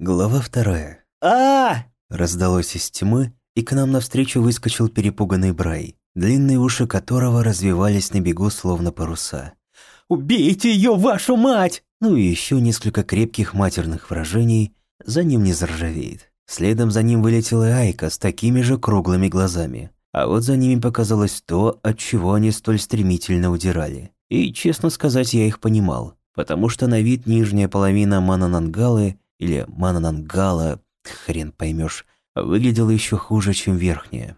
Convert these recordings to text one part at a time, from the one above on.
Глава вторая. а Раздалось из тьмы, и к нам навстречу выскочил перепуганный Брай, длинные уши которого развивались на бегу словно паруса. Убейте ее, вашу мать! Ну и еще несколько крепких матерных выражений за ним не заржавеет. Следом за ним вылетела Айка с такими же круглыми глазами. А вот за ними показалось то, от чего они столь стремительно удирали. И, честно сказать, я их понимал, потому что на вид нижняя половина Мананангалы или Мананангала, хрен поймешь, выглядела еще хуже, чем верхняя.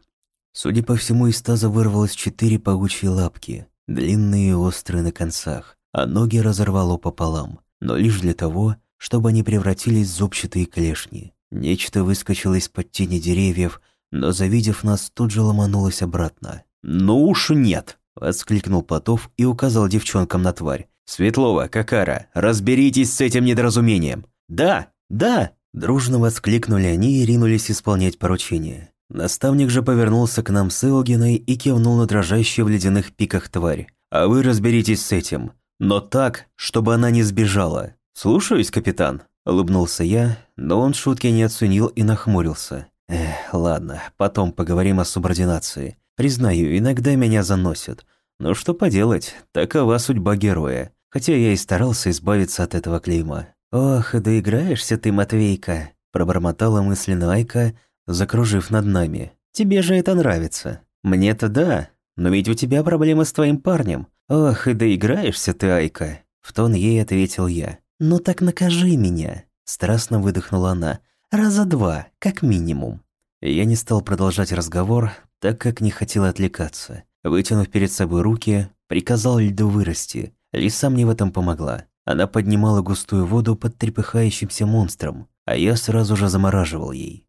Судя по всему, из таза вырвалось четыре паучьи лапки, длинные и острые на концах, а ноги разорвало пополам, но лишь для того, чтобы они превратились в зубчатые клешни. Нечто выскочило из-под тени деревьев, но, завидев нас, тут же ломанулось обратно. Ну уж нет! Воскликнул Платов и указал девчонкам на тварь. Светлова, Какара, разберитесь с этим недоразумением. Да, да! Дружно воскликнули они и ринулись исполнять поручение. Наставник же повернулся к нам с Илгиной и кивнул на дрожащую в ледяных пиках тварь. «А вы разберитесь с этим. Но так, чтобы она не сбежала. Слушаюсь, капитан», – улыбнулся я, но он шутки не оценил и нахмурился. «Эх, ладно, потом поговорим о субординации. Признаю, иногда меня заносят. Но что поделать, такова судьба героя. Хотя я и старался избавиться от этого клейма. «Ох, доиграешься ты, Матвейка», – пробормотала мысленно Айка, закружив над нами. «Тебе же это нравится». «Мне-то да, но ведь у тебя проблемы с твоим парнем. Ох, и доиграешься ты, Айка», – в тон ей ответил я. «Ну так накажи меня», – страстно выдохнула она. «Раза два, как минимум». Я не стал продолжать разговор, так как не хотел отвлекаться. Вытянув перед собой руки, приказал льду вырасти. Лиса мне в этом помогла. Она поднимала густую воду под трепыхающимся монстром, а я сразу же замораживал ей.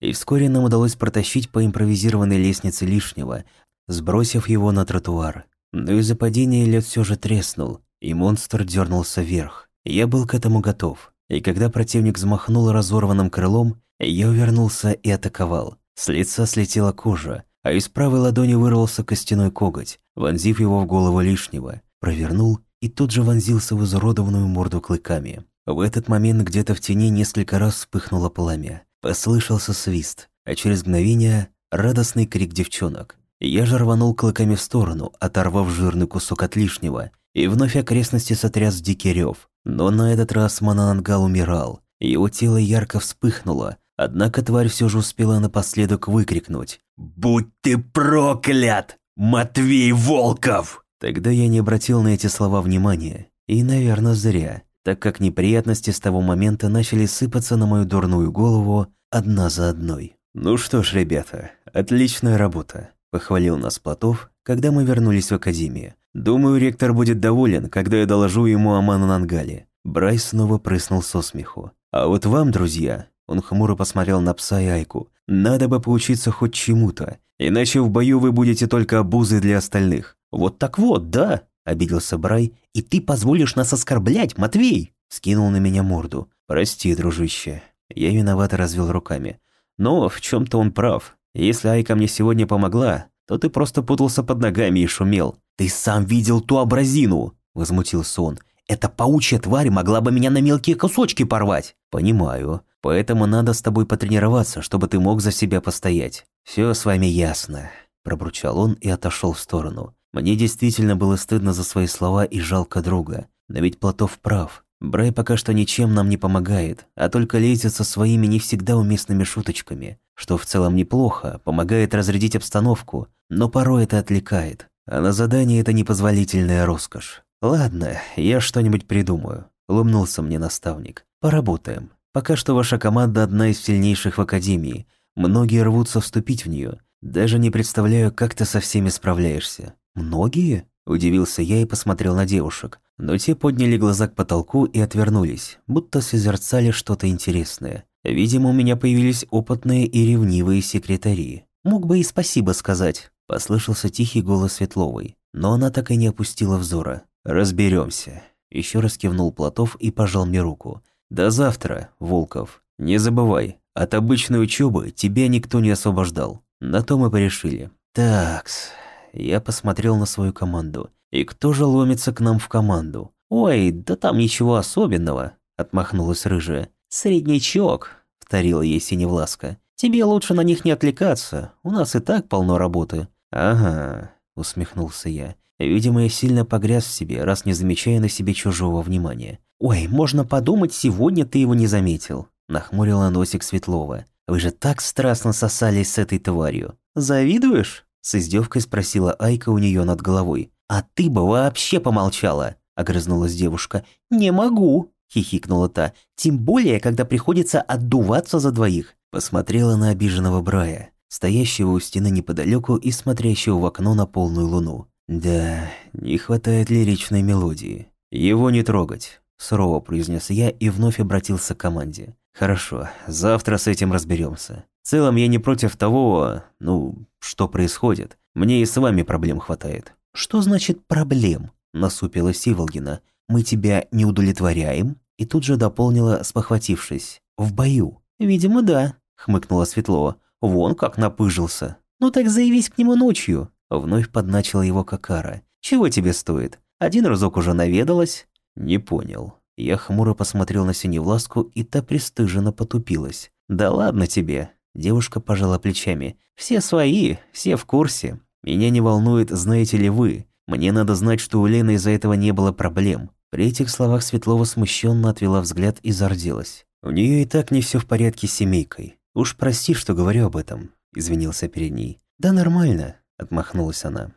И вскоре нам удалось протащить по импровизированной лестнице лишнего, сбросив его на тротуар. Но из-за падения лед все же треснул, и монстр дернулся вверх. Я был к этому готов, и когда противник взмахнул разорванным крылом, я увернулся и атаковал. С лица слетела кожа, а из правой ладони вырвался костяной коготь, вонзив его в голову лишнего, провернул и тут же вонзился в изуродованную морду клыками. В этот момент где-то в тени несколько раз вспыхнуло пламя. Послышался свист, а через мгновение радостный крик девчонок. Я же рванул клыками в сторону, оторвав жирный кусок от лишнего, и вновь окрестности сотряс дикий рев. Но на этот раз Мананангал умирал. Его тело ярко вспыхнуло, однако тварь все же успела напоследок выкрикнуть «Будь ты проклят, Матвей Волков!» Тогда я не обратил на эти слова внимания. И, наверное, зря, так как неприятности с того момента начали сыпаться на мою дурную голову одна за одной. «Ну что ж, ребята, отличная работа», – похвалил нас Платов, когда мы вернулись в академию. «Думаю, ректор будет доволен, когда я доложу ему о Мананангале». Брайс снова прыснул со смеху. «А вот вам, друзья», – он хмуро посмотрел на пса и Айку, – «надо бы поучиться хоть чему-то, иначе в бою вы будете только обузой для остальных. «Вот так вот, да!» – обиделся Брай. «И ты позволишь нас оскорблять, Матвей!» – скинул на меня морду. «Прости, дружище». Я виновато развел руками. Но в чем то он прав. Если Айка мне сегодня помогла, то ты просто путался под ногами и шумел. «Ты сам видел ту абразину!» – возмутился он. «Эта паучья тварь могла бы меня на мелкие кусочки порвать!» «Понимаю. Поэтому надо с тобой потренироваться, чтобы ты мог за себя постоять. Все с вами ясно», – пробурчал он и отошел в сторону. Мне действительно было стыдно за свои слова и жалко друга. Но ведь Платов прав. Брай пока что ничем нам не помогает, а только лезет со своими не всегда уместными шуточками, что в целом неплохо, помогает разрядить обстановку, но порой это отвлекает. А на задание это непозволительная роскошь. «Ладно, я что-нибудь придумаю», – улыбнулся мне наставник. «Поработаем. Пока что ваша команда одна из сильнейших в Академии. Многие рвутся вступить в нее. Даже не представляю, как ты со всеми справляешься. «Многие?» – удивился я и посмотрел на девушек. Но те подняли глаза к потолку и отвернулись, будто созерцали что-то интересное. Видимо, у меня появились опытные и ревнивые секретари. «Мог бы и спасибо сказать», – послышался тихий голос Светловой. Но она так и не опустила взора. Разберемся. Еще раз кивнул Платов и пожал мне руку. «До завтра, Волков. Не забывай, от обычной учебы тебя никто не освобождал. На то мы порешили. Такс, я посмотрел на свою команду. «И кто же ломится к нам в команду?» «Ой, да там ничего особенного», – отмахнулась рыжая. «Среднячок», — повторила ей Синевласка. «Тебе лучше на них не отвлекаться, у нас и так полно работы». «Ага», — усмехнулся я. Видимо, я сильно погряз в себе, раз не замечая на себе чужого внимания. «Ой, можно подумать, сегодня ты его не заметил», — нахмурила носик Светлова. «Вы же так страстно сосались с этой тварью. Завидуешь?» — с издевкой спросила Айка у нее над головой. «А ты бы вообще помолчала!» — огрызнулась девушка. «Не могу!» — хихикнула та. «Тем более, когда приходится отдуваться за двоих!» Посмотрела на обиженного Брая, стоящего у стены неподалеку и смотрящего в окно на полную луну. «Да, не хватает лиричной мелодии. Его не трогать», – сурово произнес я и вновь обратился к команде. «Хорошо, завтра с этим разберемся. В целом я не против того, ну, что происходит. Мне и с вами проблем хватает». «Что значит проблем?» – насупилась Иволгина. «Мы тебя не удовлетворяем?» И тут же дополнила, спохватившись. «В бою». «Видимо, да», – хмыкнула Светлова. «Вон как напыжился». «Ну так заявись к нему ночью». Вновь подначила его Какара. «Чего тебе стоит? Один разок уже наведалась?» «Не понял». Я хмуро посмотрел на Синевласку, и та пристыженно потупилась. «Да ладно тебе». Девушка пожала плечами. «Все свои, все в курсе. Меня не волнует, знаете ли вы. Мне надо знать, что у Лены из-за этого не было проблем». При этих словах Светлова смущенно отвела взгляд и зарделась. «У нее и так не все в порядке с семейкой. Уж прости, что говорю об этом», – извинился перед ней. «Да нормально», – отмахнулась она.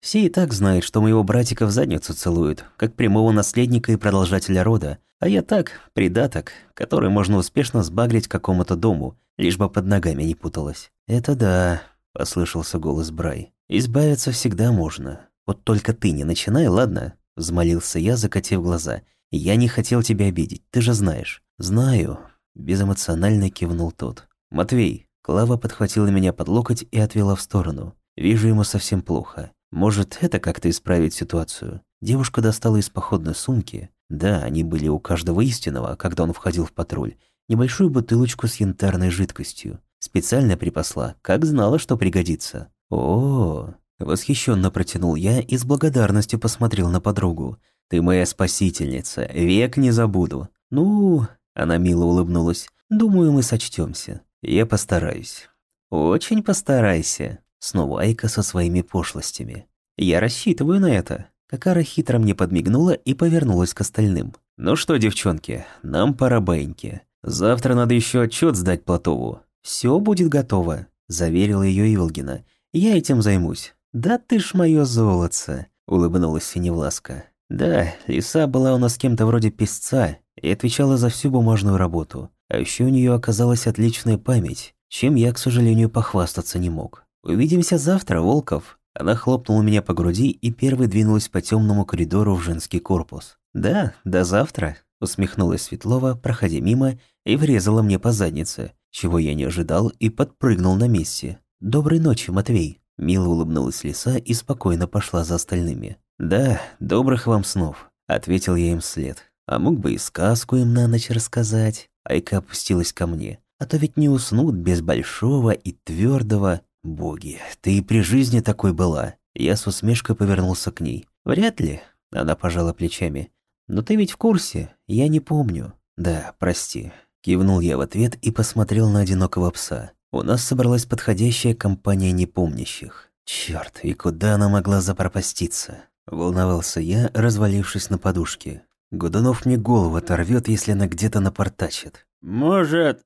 «Все и так знают, что моего братика в задницу целуют, как прямого наследника и продолжателя рода, а я так, придаток, который можно успешно сбагрить какому-то дому, лишь бы под ногами не путалась». «Это да», – послышался голос Брай. «Избавиться всегда можно. Вот только ты не начинай, ладно?» Взмолился я, закатив глаза. «Я не хотел тебя обидеть, ты же знаешь». «Знаю», – безэмоционально кивнул тот. «Матвей». Клава подхватила меня под локоть и отвела в сторону. Вижу ему совсем плохо. Может, это как-то исправить ситуацию? Девушка достала из походной сумки. Да, они были у каждого истинного, когда он входил в патруль. Небольшую бутылочку с янтарной жидкостью. Специально припасла, как знала, что пригодится. О, -о, -о Восхищенно протянул я и с благодарностью посмотрел на подругу. «Ты моя спасительница, век не забуду». «Ну...» – она мило улыбнулась. «Думаю, мы сочтемся. Я постараюсь». «Очень постарайся». Снова Айка со своими пошлостями. «Я рассчитываю на это». Какара хитро мне подмигнула и повернулась к остальным. «Ну что, девчонки, нам пора баиньки. Завтра надо еще отчет сдать Платову». «Все будет готово», – заверила ее Иволгина. «Я этим займусь». «Да ты ж моё золотце», — улыбнулась Синевласка. «Да, Лиса была у нас кем-то вроде писца и отвечала за всю бумажную работу. А еще у нее оказалась отличная память, чем я, к сожалению, похвастаться не мог. Увидимся завтра, Волков». Она хлопнула меня по груди и первой двинулась по темному коридору в женский корпус. «Да, до завтра», — усмехнулась Светлова, проходя мимо, и врезала мне по заднице, чего я не ожидал и подпрыгнул на месте. «Доброй ночи, Матвей». Мило улыбнулась лиса и спокойно пошла за остальными. «Да, добрых вам снов», — ответил я им вслед. «А мог бы и сказку им на ночь рассказать». Айка опустилась ко мне. «А то ведь не уснут без большого и твердого. Боги, ты и при жизни такой была». Я с усмешкой повернулся к ней. «Вряд ли», — она пожала плечами. «Но ты ведь в курсе, я не помню». «Да, прости». Кивнул я в ответ и посмотрел на одинокого пса. У нас собралась подходящая компания непомнящих. Черт, и куда она могла запропаститься? Волновался я, развалившись на подушке. Годунов мне голову оторвет, если она где-то напортачит. «Может,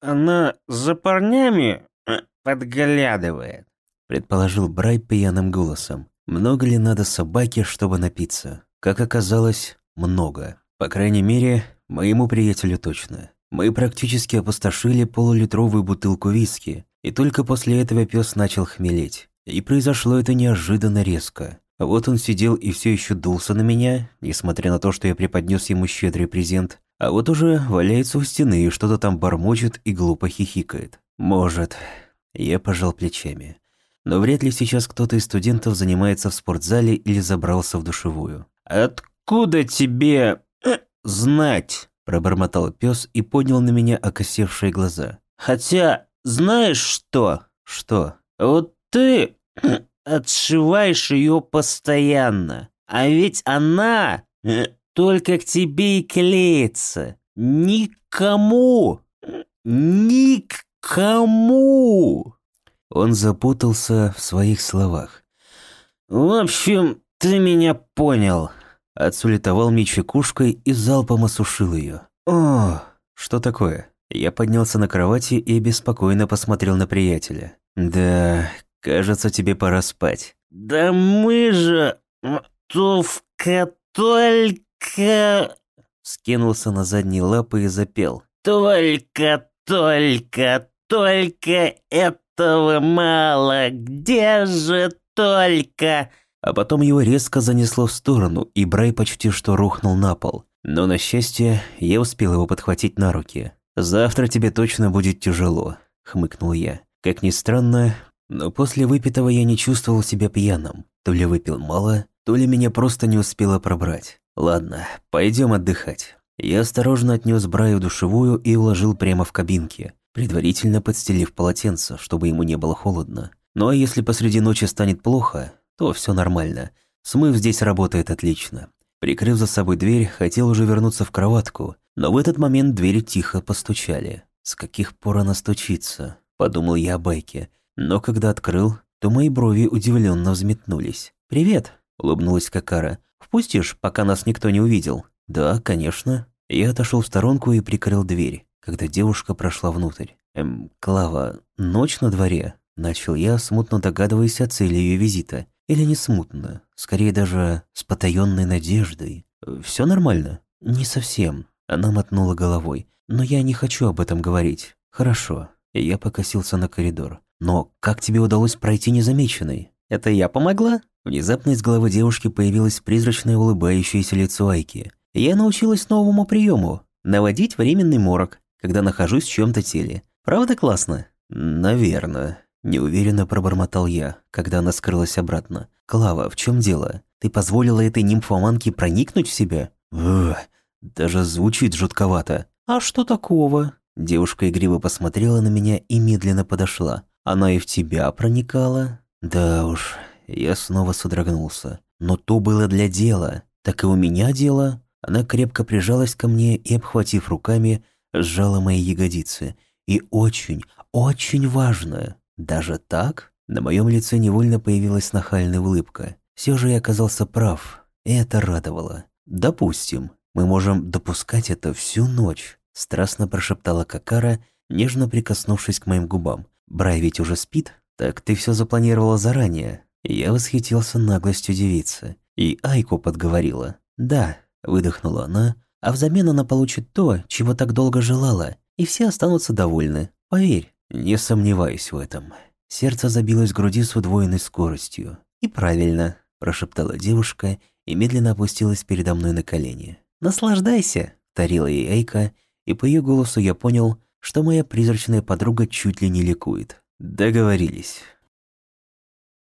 она за парнями э, подглядывает?» Предположил Брай пьяным голосом. Много ли надо собаке, чтобы напиться? Как оказалось, много. По крайней мере, моему приятелю точно. Мы практически опустошили полулитровую бутылку виски, и только после этого пес начал хмелеть. И произошло это неожиданно резко. Вот он сидел и все еще дулся на меня, несмотря на то, что я преподнес ему щедрый презент, а вот уже валяется у стены и что-то там бормочет и глупо хихикает. Может. Я пожал плечами. Но вряд ли сейчас кто-то из студентов занимается в спортзале или забрался в душевую. «Откуда тебе знать?» Пробормотал пес и поднял на меня окосевшие глаза. «Хотя, знаешь что?» «Что?» «Вот ты отшиваешь ее постоянно, а ведь она только к тебе и клеится. Никому! Никому!» Он запутался в своих словах. «В общем, ты меня понял». Отсулетовал мне чекушкой и залпом осушил ее. «О, что такое?» Я поднялся на кровати и беспокойно посмотрел на приятеля. «Да, кажется, тебе пора спать». «Да мы же... Тувка только...» Скинулся на задние лапы и запел. «Только, только, только этого мало. Где же только...» А потом его резко занесло в сторону, и Брай почти что рухнул на пол. Но, на счастье, я успел его подхватить на руки. «Завтра тебе точно будет тяжело», — хмыкнул я. Как ни странно, но после выпитого я не чувствовал себя пьяным. То ли выпил мало, то ли меня просто не успело пробрать. Ладно, пойдем отдыхать. Я осторожно отнес Браю в душевую и уложил прямо в кабинке, предварительно подстелив полотенце, чтобы ему не было холодно. Ну а если посреди ночи станет плохо, то все нормально. Смыв здесь работает отлично. Прикрыв за собой дверь, хотел уже вернуться в кроватку, но в этот момент двери тихо постучали. «С каких пор она стучится?» – подумал я о байке. Но когда открыл, то мои брови удивленно взметнулись. «Привет!» – улыбнулась Какара. «Впустишь, пока нас никто не увидел?» «Да, конечно». Я отошел в сторонку и прикрыл дверь, когда девушка прошла внутрь. «Эм, Клава, ночь на дворе?» Начал я, смутно догадываясь о цели ее визита. Или не смутно, скорее даже с потаенной надеждой. «Все нормально?» «Не совсем», она мотнула головой. «Но я не хочу об этом говорить». «Хорошо». Я покосился на коридор. «Но как тебе удалось пройти незамеченной?» «Это я помогла?» Внезапно из головы девушки появилось призрачное улыбающееся лицо Айки. «Я научилась новому приему – наводить временный морок, когда нахожусь в чем-то теле. Правда классно?» «Наверное», – неуверенно пробормотал я, когда она скрылась обратно. «Клава, в чем дело? Ты позволила этой нимфоманке проникнуть в себя?» «Ух, даже звучит жутковато. А что такого? Девушка игриво посмотрела на меня и медленно подошла. Она и в тебя проникала? Да уж, я снова содрогнулся. Но то было для дела. Так и у меня дело. Она крепко прижалась ко мне и, обхватив руками, сжала мои ягодицы. И очень, очень важно. Даже так? На моем лице невольно появилась нахальная улыбка. Все же я оказался прав, и это радовало. Допустим, мы можем допускать это всю ночь», — страстно прошептала Какара, нежно прикоснувшись к моим губам. «Брай ведь уже спит? Так ты все запланировала заранее». Я восхитился наглостью девицы. И Айку подговорила. «Да», — выдохнула она, «а взамен она получит то, чего так долго желала, и все останутся довольны. Поверь». «Не сомневаюсь в этом». Сердце забилось в груди с удвоенной скоростью. «И правильно», – прошептала девушка и медленно опустилась передо мной на колени. «Наслаждайся», — тарила ей Эйка, и по ее голосу я понял, что моя призрачная подруга чуть ли не ликует. «Договорились».